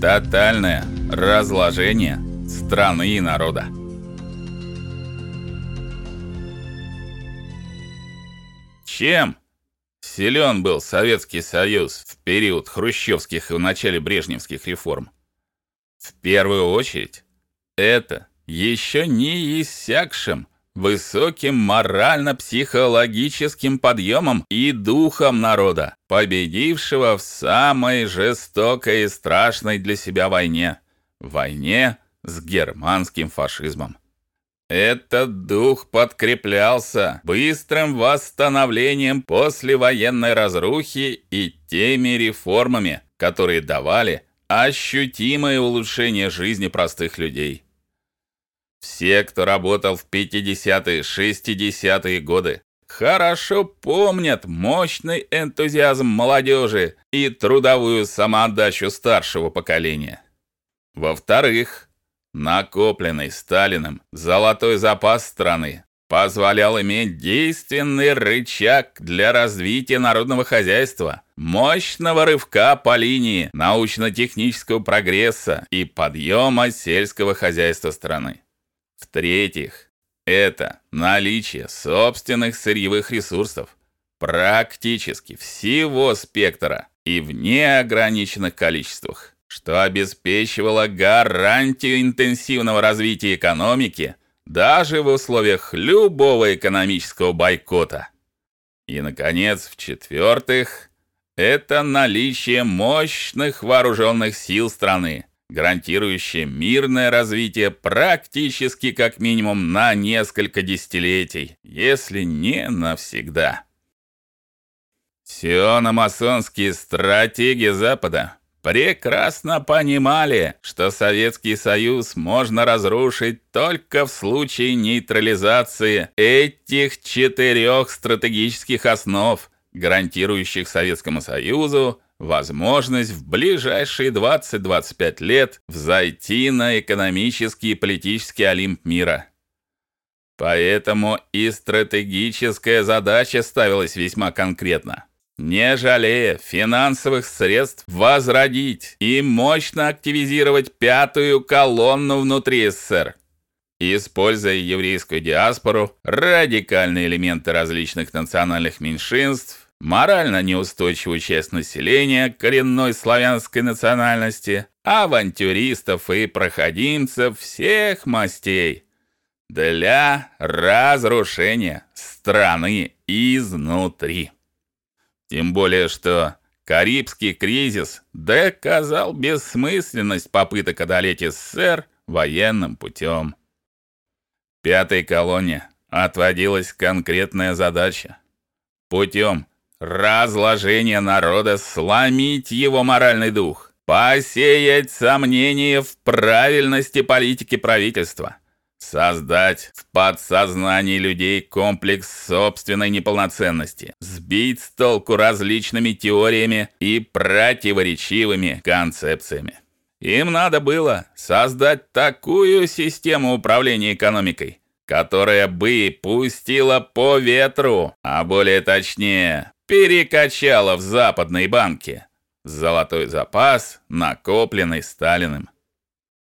тотальное разложение страны и народа. Чем силен был Советский Союз в период хрущевских и в начале брежневских реформ? В первую очередь, это еще не иссякшим высоким морально-психологическим подъемом и духом народа, победившего в самой жестокой и страшной для себя войне войне с германским фашизмом. Этот дух подкреплялся быстрым восстановлением послевоенной разрухи и теми реформами, которые давали ощутимое улучшение жизни простых людей. Все, кто работал в 50-е, 60-е годы, хорошо помнят мощный энтузиазм молодежи и трудовую самоотдачу старшего поколения. Во-вторых, накопленный Сталиным золотой запас страны позволял иметь действенный рычаг для развития народного хозяйства, мощного рывка по линии научно-технического прогресса и подъема сельского хозяйства страны. В-третьих, это наличие собственных сырьевых ресурсов практически всего спектра и в неограниченных количествах, что обеспечивало гарантию интенсивного развития экономики даже в условиях любого экономического бойкота. И наконец, в-четвертых, это наличие мощных вооруженных сил страны, гарантирующее мирное развитие практически как минимум на несколько десятилетий, если не навсегда. Сиономасонские стратеги Запада прекрасно понимали, что Советский Союз можно разрушить только в случае нейтрализации этих четырех стратегических основ, гарантирующих Советскому Союзу возможность в ближайшие 20-25 лет взойти на экономический и политический олимп мира. Поэтому и стратегическая задача ставилась весьма конкретно. Не жалея финансовых средств возродить и мощно активизировать пятую колонну внутри СССР, используя еврейскую диаспору, радикальные элементы различных национальных меньшинств, морально неустойчивую часть населения коренной славянской национальности, авантюристов и проходимцев всех мастей для разрушения страны изнутри. Тем более, что Карибский кризис доказал бессмысленность попыток одолеть СССР военным путем. Пятой колонне отводилась конкретная задача путем разложение народа, сломить его моральный дух, посеять сомнения в правильности политики правительства, создать в подсознании людей комплекс собственной неполноценности, сбить с толку различными теориями и противоречивыми концепциями. Им надо было создать такую систему управления экономикой, которая бы пустила по ветру, а более точнее, перекачала в западные банки золотой запас, накопленный Сталиным.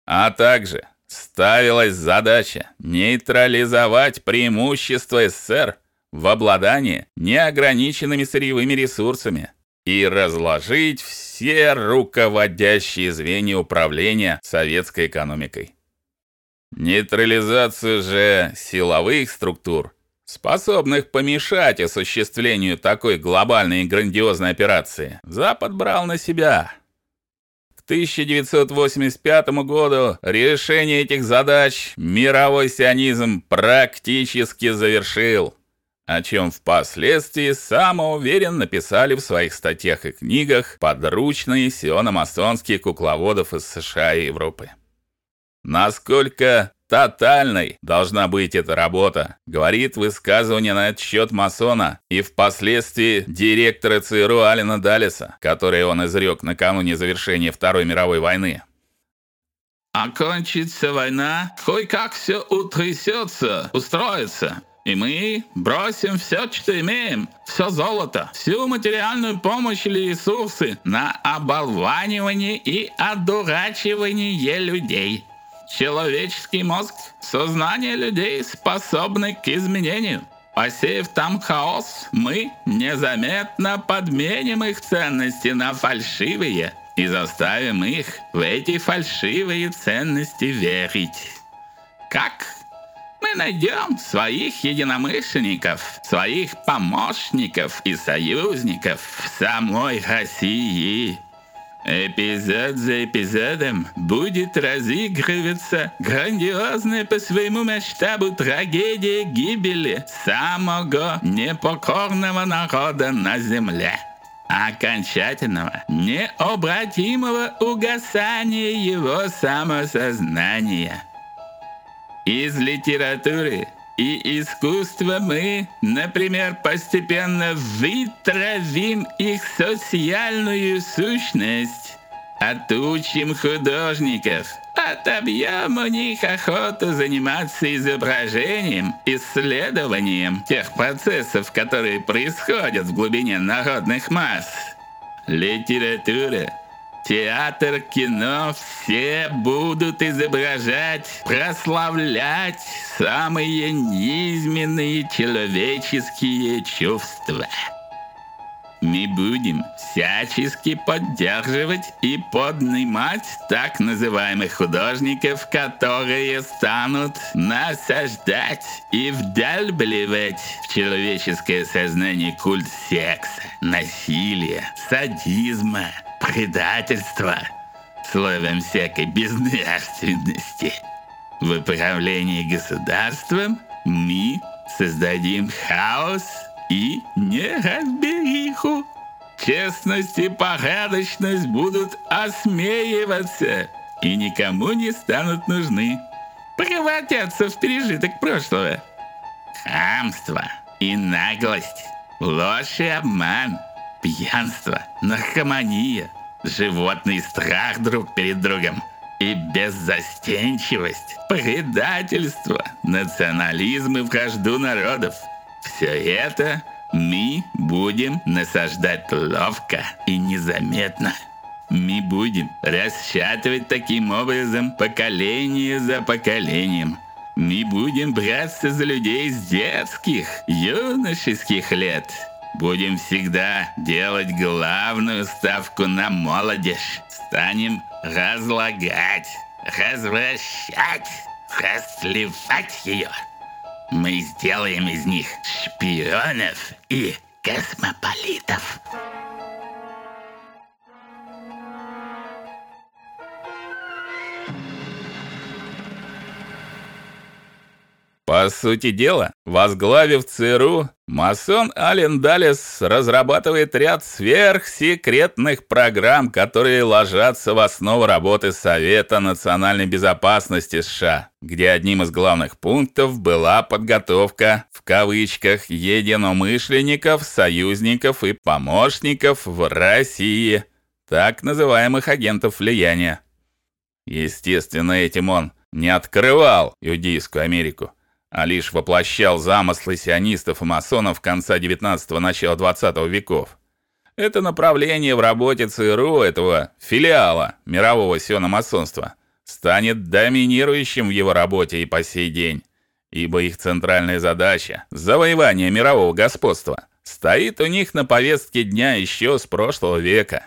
А также ставилась задача нейтрализовать преимущество СССР в обладании неограниченными сырьевыми ресурсами и разложить все руководящие звенья управления советской экономикой. Нейтрализацию же силовых структур способных помешать осуществлению такой глобальной и грандиозной операции, Запад брал на себя. К 1985 году решение этих задач мировой сионизм практически завершил, о чем впоследствии самоуверенно написали в своих статьях и книгах подручные сиономасонские кукловодов из США и Европы. Насколько Тотальной должна быть эта работа, говорит высказывание на этот счет масона и впоследствии директора ЦРУ Алина Далиса, которое он изрек накануне завершения Второй мировой войны. Окончится война, кое-как все утрясется, устроится. И мы бросим все, что имеем, все золото, всю материальную помощь или ресурсы на оболванивание и одурачивание людей. Человеческий мозг, сознание людей способны к изменению. Посеяв там хаос, мы незаметно подменим их ценности на фальшивые и заставим их в эти фальшивые ценности верить. Как? Мы найдем своих единомышленников, своих помощников и союзников в самой России. Эпизод за эпизодом будет разыгрываться грандиозная по своему масштабу трагедия гибели самого непокорного народа на земле. Окончательного, необратимого угасания его самосознания. Из литературы и искусства мы, например, постепенно вытравим их социальную сущность, отучим художников, отобьем у них охоту заниматься изображением, исследованием тех процессов, которые происходят в глубине народных масс. Литература Театр, кино все будут изображать, прославлять самые низменные человеческие чувства. Мы будем всячески поддерживать и поднимать так называемых художников, которые станут насаждать и вдалбливать в человеческое сознание культ секса, насилия, садизма, предательства, словом всякой безнравственности. В управлении государством мы создадим хаос и неразбериху. Честность и порядочность будут осмеиваться и никому не станут нужны. Превратятся в пережиток прошлого. Хамство и наглость, ложь и обман – пьянство, наркомания, животный страх друг перед другом и беззастенчивость, предательство, национализм и вражду народов. Все это мы будем насаждать ловко и незаметно. Мы будем расшатывать таким образом поколение за поколением. Мы будем браться за людей с детских, юношеских лет – Будем всегда делать главную ставку на молодежь. Станем разлагать, развращать, расливать ее. Мы сделаем из них шпионов и космополитов. По сути дела, возглавив ЦРУ, масон Ален Далес разрабатывает ряд сверхсекретных программ, которые ложатся в основу работы Совета национальной безопасности США, где одним из главных пунктов была подготовка в кавычках единомышленников, союзников и помощников в России, так называемых агентов влияния. Естественно, этим он не открывал иудейскую Америку а лишь воплощал замыслы сионистов и масонов конца XIX начала XX веков. Это направление в работе ЦРУ этого филиала мирового сиономасонства станет доминирующим в его работе и по сей день, ибо их центральная задача завоевание мирового господства стоит у них на повестке дня еще с прошлого века.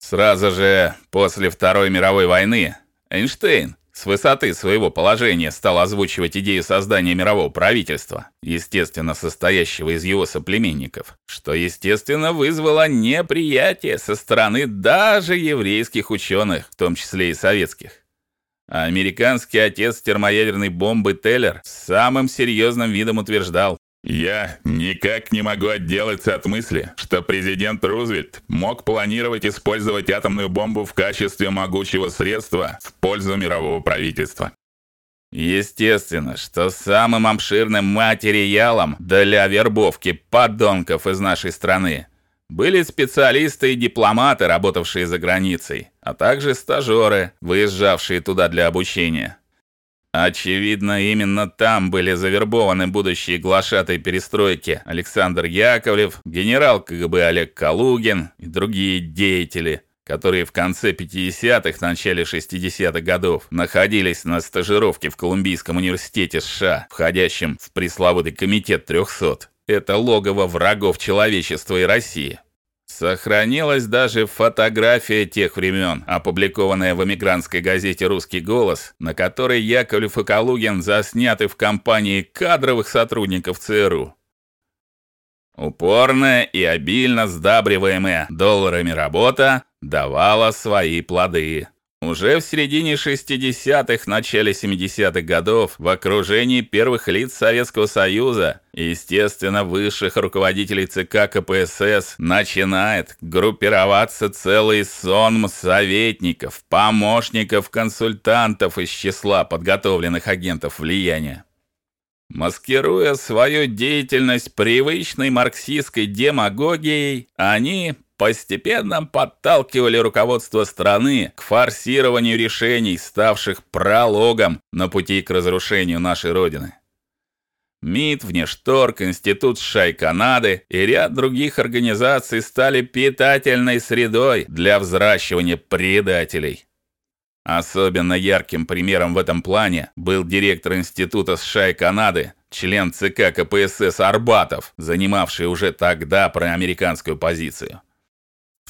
Сразу же после Второй мировой войны Эйнштейн с высоты своего положения стал озвучивать идею создания мирового правительства, естественно, состоящего из его соплеменников, что естественно вызвало неприятие со стороны даже еврейских ученых, в том числе и советских. А американский отец термоядерной бомбы Теллер самым серьезным видом утверждал: я никак не могу отделаться от мысли, что президент Рузвельт мог планировать использовать атомную бомбу в качестве могучего средства в пользу мирового правительства. Естественно, что самым обширным материалом для вербовки подонков из нашей страны были специалисты и дипломаты, работавшие за границей, а также стажеры, выезжавшие туда для обучения. Очевидно, именно там были завербованы будущие глашатые перестройки Александр Яковлев, генерал КГБ Олег Калугин и другие деятели, которые в конце 50-х, начале 60-х годов находились на стажировке в Колумбийском университете США, входящем в пресловутый комитет 300. Это логово врагов человечества и России. Сохранилась даже фотография тех времен, опубликованная в эмигрантской газете Русский голос, на которой Яковлев и Калугин засняты в компании кадровых сотрудников ЦРУ. Упорная и обильно сдабриваемая долларами работа давала свои плоды. Уже в середине 60-х, начале 70-х годов в окружении первых лиц Советского Союза, естественно, высших руководителей ЦК КПСС, начинает группироваться целый сонм советников, помощников, консультантов из числа подготовленных агентов влияния. Маскируя свою деятельность привычной марксистской демагогией, они постепенно подталкивали руководство страны к форсированию решений, ставших прологом на пути к разрушению нашей родины. МИД, Внешторг, Институт США и Канады и ряд других организаций стали питательной средой для взращивания предателей. Особенно ярким примером в этом плане был директор Института США Канады, член ЦК КПСС Арбатов, занимавший уже тогда проамериканскую позицию.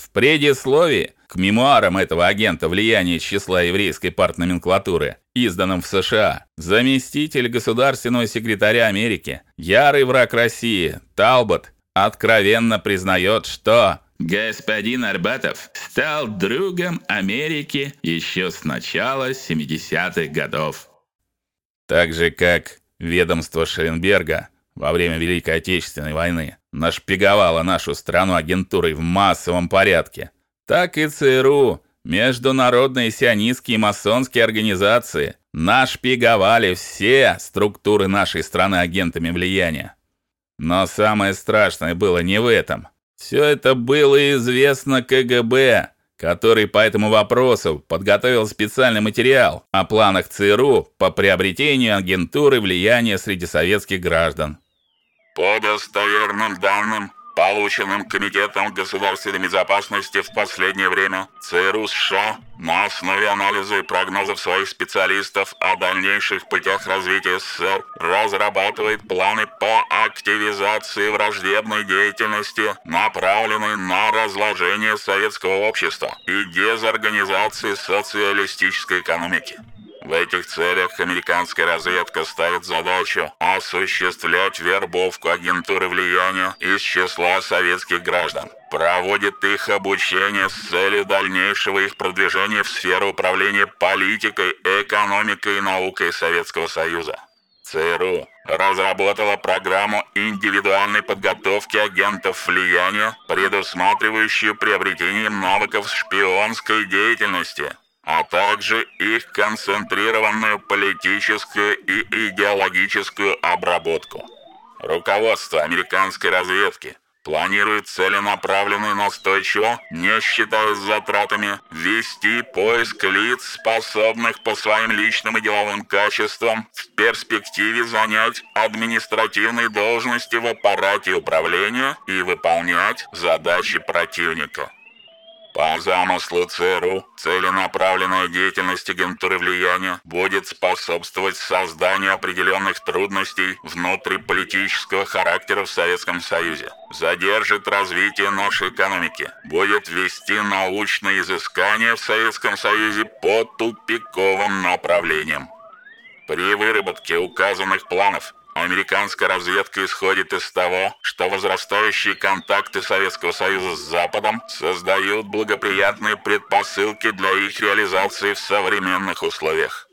В предисловии к мемуарам этого агента влияния числа еврейской партноменклатуры, изданным в США, заместитель государственного секретаря Америки, ярый враг России, Талбот, откровенно признает, что господин Арбатов стал другом Америки еще с начала 70-х годов. Так же как ведомство Шелленберга во время Великой Отечественной войны нашпиговала нашу страну агентурой в массовом порядке, так и ЦРУ, международные сионистские и масонские организации нашпиговали все структуры нашей страны агентами влияния. Но самое страшное было не в этом. Все это было известно КГБ, который по этому вопросу подготовил специальный материал о планах ЦРУ по приобретению агентуры влияния среди советских граждан. По достоверным данным, полученным Комитетом государственной безопасности в последнее время, ЦРУ США на основе анализа и прогнозов своих специалистов о дальнейших путях развития СССР разрабатывает планы по активизации враждебной деятельности, направленной на разложение советского общества и дезорганизации социалистической экономики. В этих целях американская разведка ставит задачу осуществлять вербовку агентуры влияния из числа советских граждан, проводит их обучение с целью дальнейшего их продвижения в сферу управления политикой, экономикой и наукой Советского Союза. ЦРУ разработала программу индивидуальной подготовки агентов влияния, предусматривающую приобретение навыков шпионской деятельности – а также их концентрированную политическую и идеологическую обработку. Руководство американской разведки планирует целенаправленно и настойчиво, не считаясь затратами, вести поиск лиц, способных по своим личным и деловым качествам в перспективе занять административные должности в аппарате управления и выполнять задачи противника. По замыслу ЦРУ, целенаправленная деятельность агентуры влияния будет способствовать созданию определенных трудностей внутриполитического характера в Советском Союзе, задержит развитие нашей экономики, будет вести научные изыскания в Советском Союзе по тупиковым направлениям. При выработке указанных планов Американская разведка исходит из того, что возрастающие контакты Советского Союза с Западом создают благоприятные предпосылки для их реализации в современных условиях.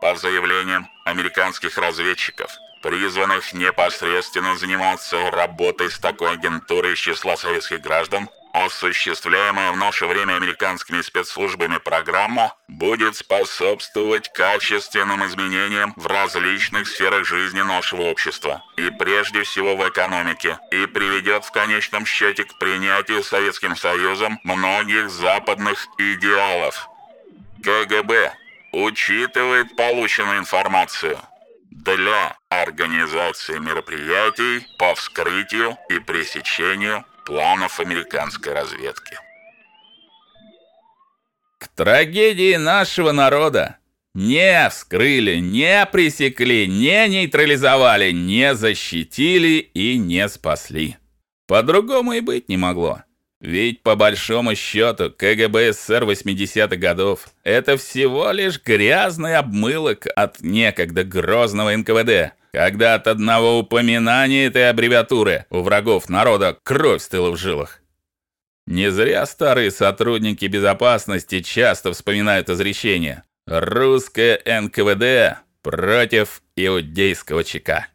По заявлениям американских разведчиков, призванных непосредственно заниматься работой с такой агентурой из числа советских граждан, Осуществляемая в наше время американскими спецслужбами программа будет способствовать качественным изменениям в различных сферах жизни нашего общества, и прежде всего в экономике, и приведет в конечном счете к принятию Советским Союзом многих западных идеалов. КГБ учитывает полученную информацию для организации мероприятий по вскрытию и пресечению планов американской разведки. К трагедии нашего народа не вскрыли, не пресекли, не нейтрализовали, не защитили и не спасли. По-другому и быть не могло. Ведь по большому счету КГБ СССР 80-х годов это всего лишь грязный обмылок от некогда грозного НКВД, когда от одного упоминания этой аббревиатуры у врагов народа кровь стыла в жилах. Не зря старые сотрудники безопасности часто вспоминают изречение: "Русское НКВД против иудейского ЧК".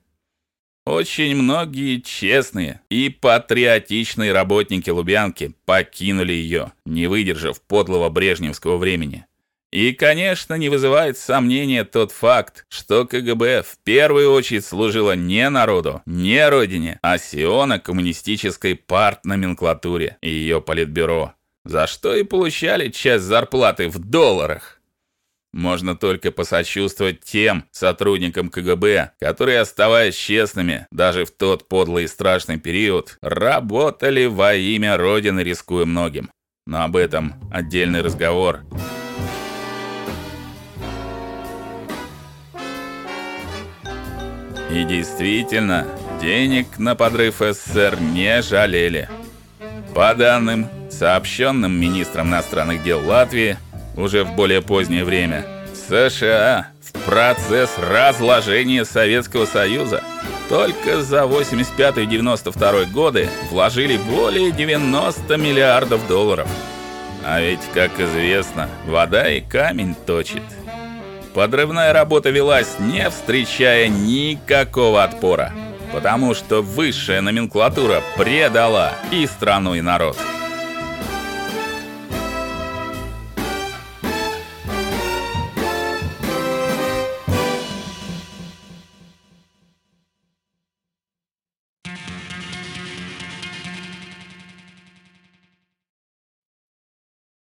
Очень многие честные и патриотичные работники Лубянки покинули ее, не выдержав подлого брежневского времени. И, конечно, не вызывает сомнения тот факт, что КГБ в первую очередь служило не народу, не родине, а сионо-коммунистической партноменклатуре и ее политбюро, за что и получали часть зарплаты в долларах. Можно только посочувствовать тем сотрудникам КГБ, которые, оставаясь честными даже в тот подлый и страшный период, работали во имя родины, рискуя многим. Но об этом отдельный разговор. И действительно, денег на подрыв СССР не жалели. По данным, сообщенным министром иностранных дел Латвии, уже в более позднее время, США в процесс разложения Советского Союза только за 85-92 годы вложили более 90 миллиардов долларов. А ведь, как известно, вода и камень точит. Подрывная работа велась, не встречая никакого отпора, потому что высшая номенклатура предала и страну, и народ.